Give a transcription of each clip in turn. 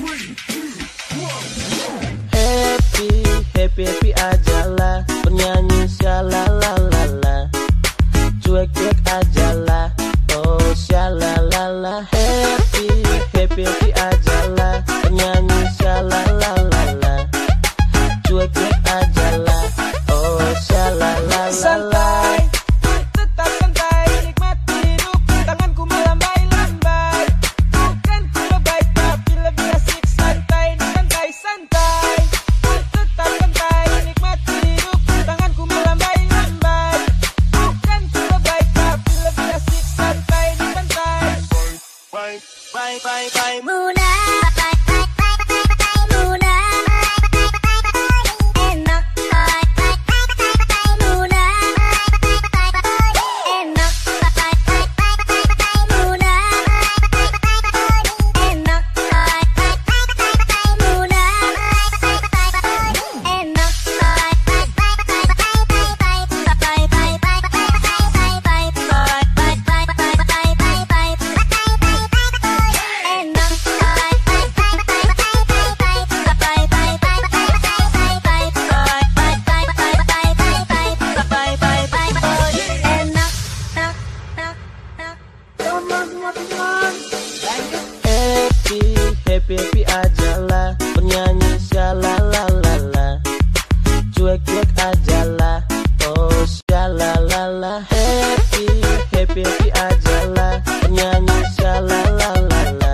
Happy, happy, happy aja lah. Bernyanyi shalalalala Cuek, cuek aja lah. Oh shalalala Happy, happy, happy happy, happy aja lah Bernyanyi shalalalala. Cuek, cuek aja lah Oh shalalala. Happy, happy, happy aja lah Bernyanyi shalalalala.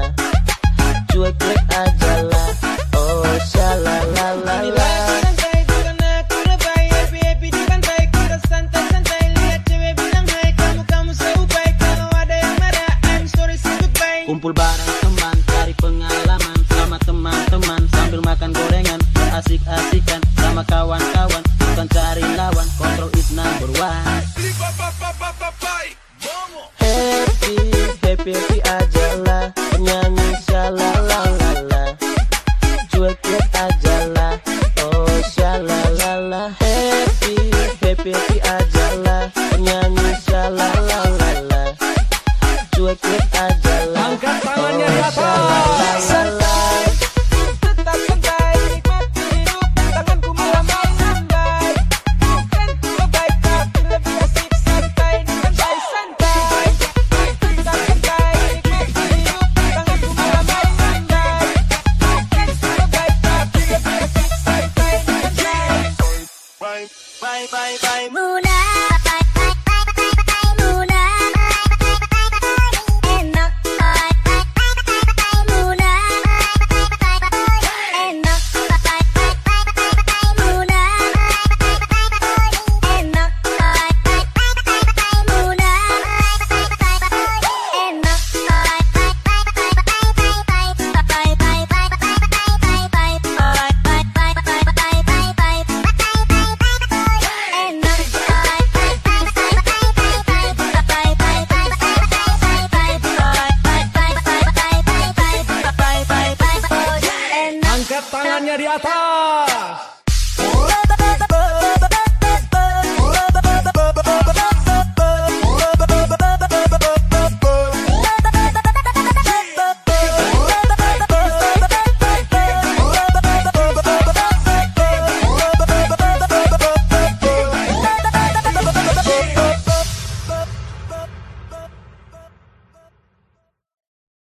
Cuek, cuek aja lah Oh shalalala Nilai santai bukan aku lebay. Happy-happy di pantai Kita santai-santai Lihat cewek bilang hai Kamu-kamu seupai Kalau ada yang marah I'm sorry say goodbye. Kumpul bareng teman, sambil makan gorengan Asik-asikan sama kawan-kawan. Bukan cari lawan, control is number one. Happy, happy, happy aja lah. Penyanyi shalalalala. Cuek, cuek aja lah. Oh shalalala. Happy, happy, happy aja Bye, bye, bye Muda nyari atas